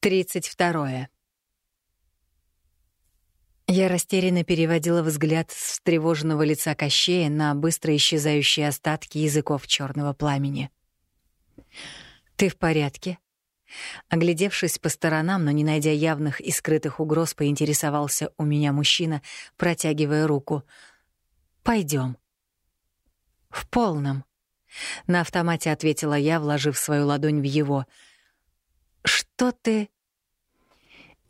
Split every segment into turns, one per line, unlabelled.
Тридцать второе. Я растерянно переводила взгляд с встревоженного лица Кощея на быстро исчезающие остатки языков черного пламени. «Ты в порядке?» Оглядевшись по сторонам, но не найдя явных и скрытых угроз, поинтересовался у меня мужчина, протягивая руку. Пойдем. «В полном», — на автомате ответила я, вложив свою ладонь в его — «Что ты...»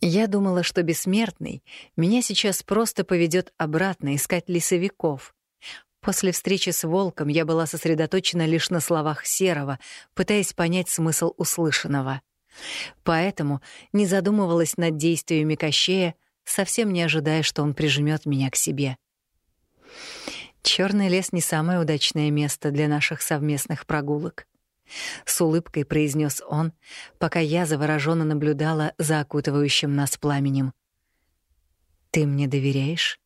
Я думала, что бессмертный меня сейчас просто поведет обратно искать лесовиков. После встречи с волком я была сосредоточена лишь на словах Серого, пытаясь понять смысл услышанного. Поэтому не задумывалась над действиями Кощея, совсем не ожидая, что он прижмет меня к себе. Черный лес не самое удачное место для наших совместных прогулок. С улыбкой произнес он, пока я завороженно наблюдала за окутывающим нас пламенем. «Ты мне доверяешь?»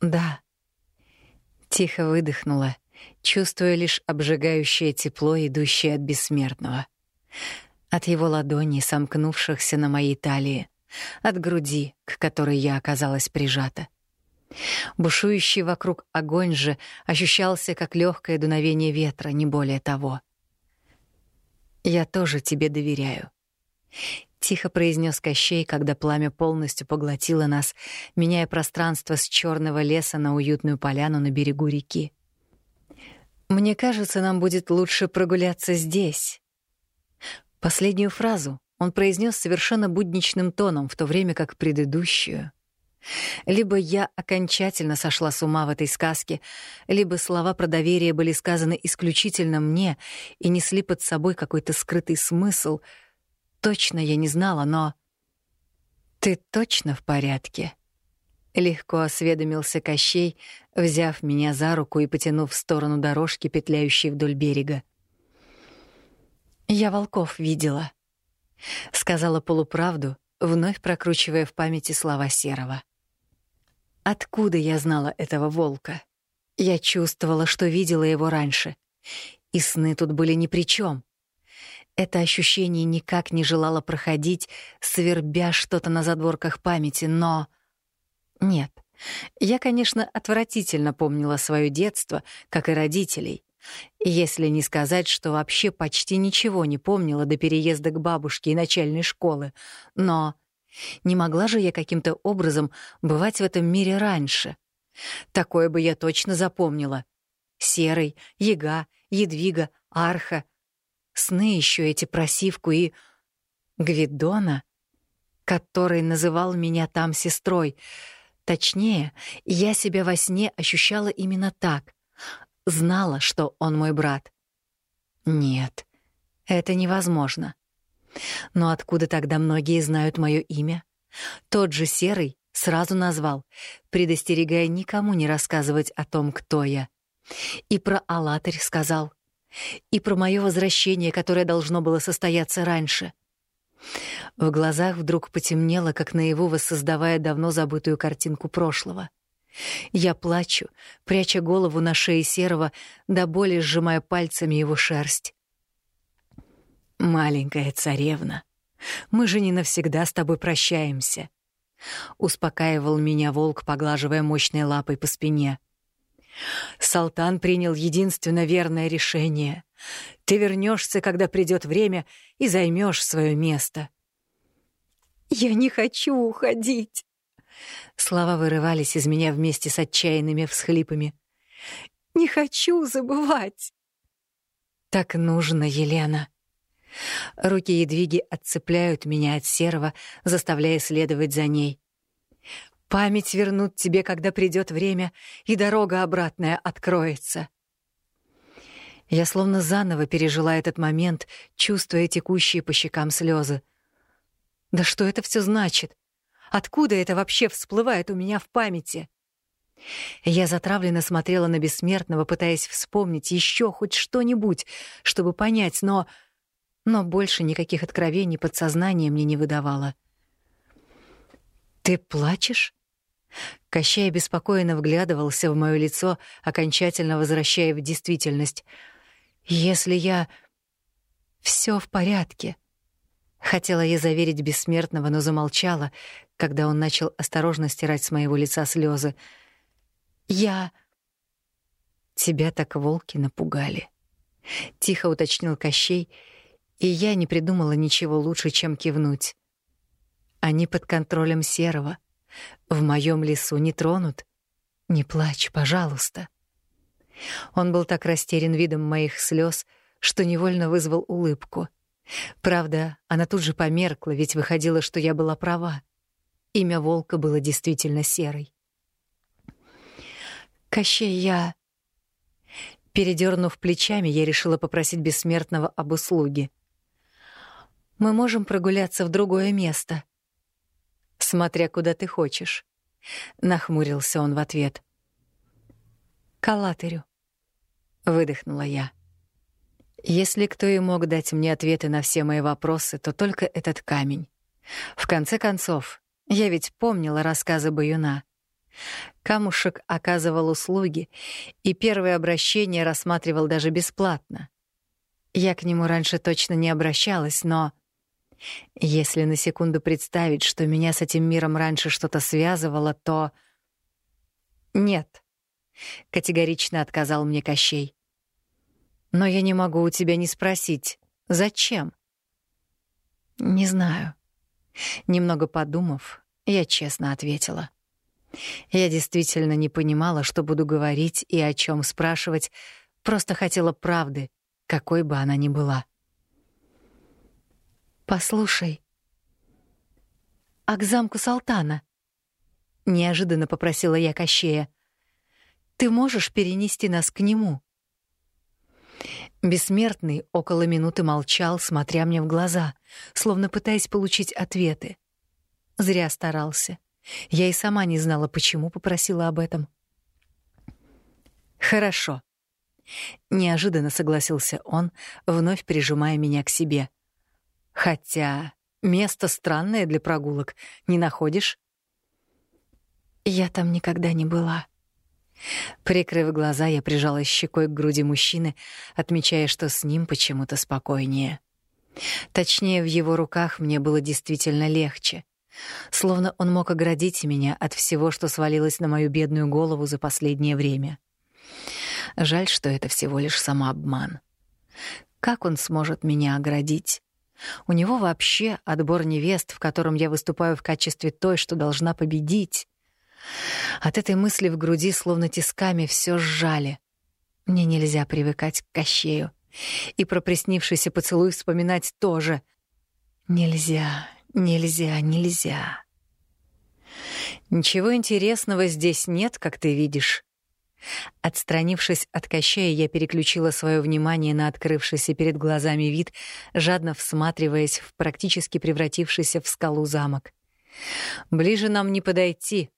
«Да». Тихо выдохнула, чувствуя лишь обжигающее тепло, идущее от бессмертного. От его ладоней, сомкнувшихся на моей талии, от груди, к которой я оказалась прижата. Бушующий вокруг огонь же ощущался как легкое дуновение ветра, не более того. «Я тоже тебе доверяю», — тихо произнес Кощей, когда пламя полностью поглотило нас, меняя пространство с черного леса на уютную поляну на берегу реки. «Мне кажется, нам будет лучше прогуляться здесь». Последнюю фразу он произнес совершенно будничным тоном, в то время как предыдущую — либо я окончательно сошла с ума в этой сказке, либо слова про доверие были сказаны исключительно мне и несли под собой какой-то скрытый смысл. Точно я не знала, но... «Ты точно в порядке?» Легко осведомился Кощей, взяв меня за руку и потянув в сторону дорожки, петляющей вдоль берега. «Я волков видела», — сказала полуправду, вновь прокручивая в памяти слова Серого. Откуда я знала этого волка? Я чувствовала, что видела его раньше. И сны тут были ни при чем. Это ощущение никак не желало проходить, свербя что-то на задворках памяти, но... Нет. Я, конечно, отвратительно помнила свое детство, как и родителей. Если не сказать, что вообще почти ничего не помнила до переезда к бабушке и начальной школы. Но не могла же я каким-то образом бывать в этом мире раньше. Такое бы я точно запомнила. Серый, Яга, Едвига, Арха. Сны еще эти про Сивку и... Гвидона, который называл меня там сестрой. Точнее, я себя во сне ощущала именно так. Знала, что он мой брат. Нет, это невозможно. Но откуда тогда многие знают мое имя? Тот же Серый сразу назвал, предостерегая никому не рассказывать о том, кто я. И про Алатырь сказал. И про мое возвращение, которое должно было состояться раньше. В глазах вдруг потемнело, как наяву воссоздавая давно забытую картинку прошлого. Я плачу, пряча голову на шее Серого, до боли сжимая пальцами его шерсть. «Маленькая царевна, мы же не навсегда с тобой прощаемся», — успокаивал меня волк, поглаживая мощной лапой по спине. «Салтан принял единственно верное решение. Ты вернешься, когда придет время, и займешь свое место».
«Я не хочу уходить!»
Слова вырывались из меня вместе с отчаянными всхлипами.
«Не хочу забывать!»
«Так нужно, Елена!» Руки Едвиги отцепляют меня от серого, заставляя следовать за ней. Память вернут тебе, когда придет время, и дорога обратная откроется. Я словно заново пережила этот момент, чувствуя текущие по щекам слезы. Да что это все значит? Откуда это вообще всплывает у меня в памяти? Я затравленно смотрела на бессмертного, пытаясь вспомнить еще хоть что-нибудь, чтобы понять, но но больше никаких откровений подсознание мне не выдавало. «Ты плачешь?» Кощай беспокойно вглядывался в моё лицо, окончательно возвращая в действительность. «Если я...» «Всё в порядке», — Хотела я заверить бессмертного, но замолчала, когда он начал осторожно стирать с моего лица слезы. «Я...» «Тебя так волки напугали», — тихо уточнил Кощей, и я не придумала ничего лучше, чем кивнуть. «Они под контролем Серого. В моем лесу не тронут. Не плачь, пожалуйста». Он был так растерян видом моих слез, что невольно вызвал улыбку. Правда, она тут же померкла, ведь выходило, что я была права. Имя волка было действительно Серой. «Кощей, я...» Передернув плечами, я решила попросить Бессмертного об услуге. «Мы можем прогуляться в другое место». «Смотря куда ты хочешь», — нахмурился он в ответ. «К Аллатырю», — выдохнула я. Если кто и мог дать мне ответы на все мои вопросы, то только этот камень. В конце концов, я ведь помнила рассказы Баюна. Камушек оказывал услуги, и первое обращение рассматривал даже бесплатно. Я к нему раньше точно не обращалась, но... Если на секунду представить, что меня с этим миром раньше что-то связывало, то... Нет. Категорично отказал мне Кощей. Но я не могу у тебя не спросить, зачем? Не знаю. Немного подумав, я честно ответила. Я действительно не понимала, что буду говорить и о чем спрашивать, просто хотела правды, какой бы она ни была. Послушай, а к замку Салтана? Неожиданно попросила я Кощея. Ты можешь перенести нас к нему? Бессмертный около минуты молчал, смотря мне в глаза, словно пытаясь получить ответы. Зря старался. Я и сама не знала, почему попросила об этом. «Хорошо», — неожиданно согласился он, вновь прижимая меня к себе. «Хотя место странное для прогулок, не находишь?» «Я там никогда не была», Прикрыв глаза, я прижалась щекой к груди мужчины, отмечая, что с ним почему-то спокойнее. Точнее, в его руках мне было действительно легче. Словно он мог оградить меня от всего, что свалилось на мою бедную голову за последнее время. Жаль, что это всего лишь самообман. Как он сможет меня оградить? У него вообще отбор невест, в котором я выступаю в качестве той, что должна победить. От этой мысли в груди словно тисками все сжали. Мне нельзя привыкать к Кощею. И про приснившийся поцелуй вспоминать тоже. Нельзя, нельзя, нельзя. Ничего интересного здесь нет, как ты видишь. Отстранившись от Кощея, я переключила свое внимание на открывшийся перед глазами вид, жадно всматриваясь в практически превратившийся в скалу замок. Ближе нам не подойти,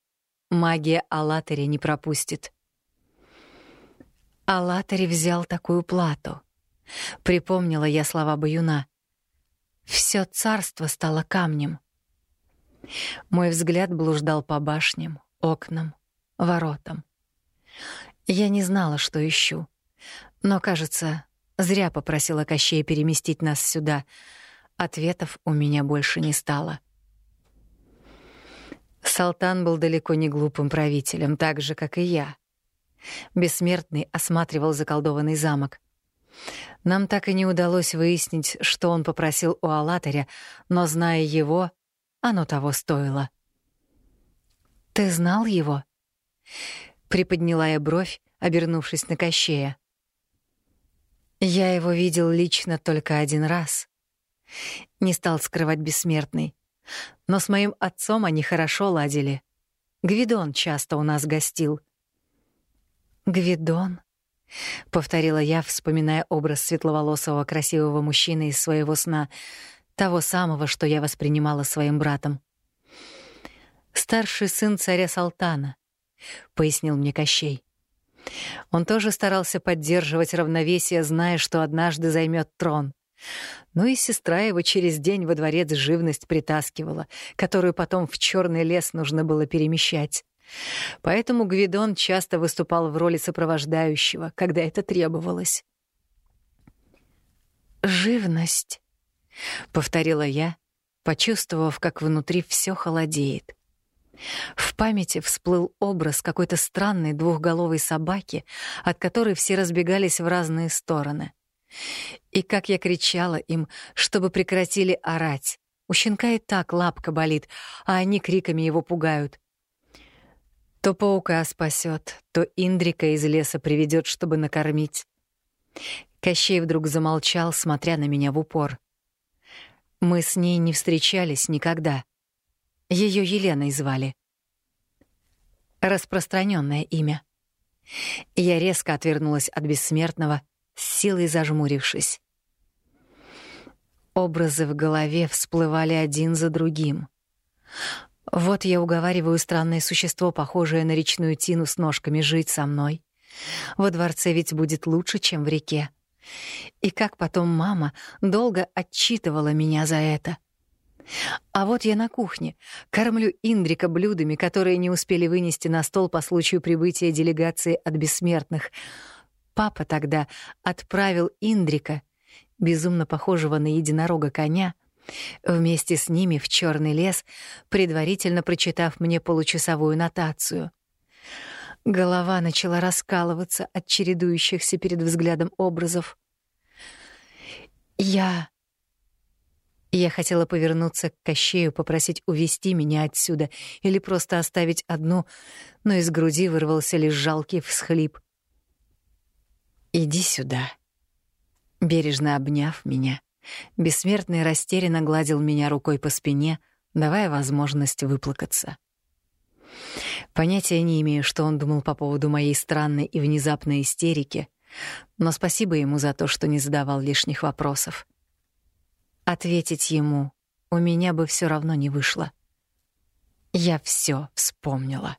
Магия Аллатаря не пропустит. Аллатарь взял такую плату. Припомнила я слова Баюна. Все царство стало камнем. Мой взгляд блуждал по башням, окнам, воротам. Я не знала, что ищу. Но, кажется, зря попросила Кощея переместить нас сюда. Ответов у меня больше не стало. Салтан был далеко не глупым правителем, так же, как и я. Бессмертный осматривал заколдованный замок. Нам так и не удалось выяснить, что он попросил у Алатаря, но, зная его, оно того стоило. «Ты знал его?» Приподняла я бровь, обернувшись на Кощея. «Я его видел лично только один раз». Не стал скрывать бессмертный. Но с моим отцом они хорошо ладили. Гвидон часто у нас гостил. «Гвидон?» — повторила я, вспоминая образ светловолосого красивого мужчины из своего сна, того самого, что я воспринимала своим братом. «Старший сын царя Салтана», — пояснил мне Кощей. Он тоже старался поддерживать равновесие, зная, что однажды займет трон. Ну и сестра его через день во дворец живность притаскивала, которую потом в черный лес нужно было перемещать. Поэтому Гвидон часто выступал в роли сопровождающего, когда это требовалось. «Живность», — повторила я, почувствовав, как внутри все холодеет. В памяти всплыл образ какой-то странной двухголовой собаки, от которой все разбегались в разные стороны. И как я кричала им, чтобы прекратили орать. У щенка и так лапка болит, а они криками его пугают. То паука спасет, то Индрика из леса приведет, чтобы накормить. Кощей вдруг замолчал, смотря на меня в упор. Мы с ней не встречались никогда. Ее Еленой звали. Распространенное имя. Я резко отвернулась от бессмертного, с силой зажмурившись. Образы в голове всплывали один за другим. Вот я уговариваю странное существо, похожее на речную тину с ножками, жить со мной. Во дворце ведь будет лучше, чем в реке. И как потом мама долго отчитывала меня за это. А вот я на кухне, кормлю Индрика блюдами, которые не успели вынести на стол по случаю прибытия делегации от бессмертных. Папа тогда отправил Индрика, безумно похожего на единорога коня, вместе с ними в черный лес, предварительно прочитав мне получасовую нотацию. Голова начала раскалываться от чередующихся перед взглядом образов. Я... Я хотела повернуться к Кощею, попросить увести меня отсюда или просто оставить одну, но из груди вырвался лишь жалкий всхлип. «Иди сюда», бережно обняв меня, Бессмертный растерянно гладил меня рукой по спине, давая возможность выплакаться. Понятия не имею, что он думал по поводу моей странной и внезапной истерики, но спасибо ему за то, что не задавал лишних вопросов. Ответить ему у меня бы все равно не вышло. Я все вспомнила.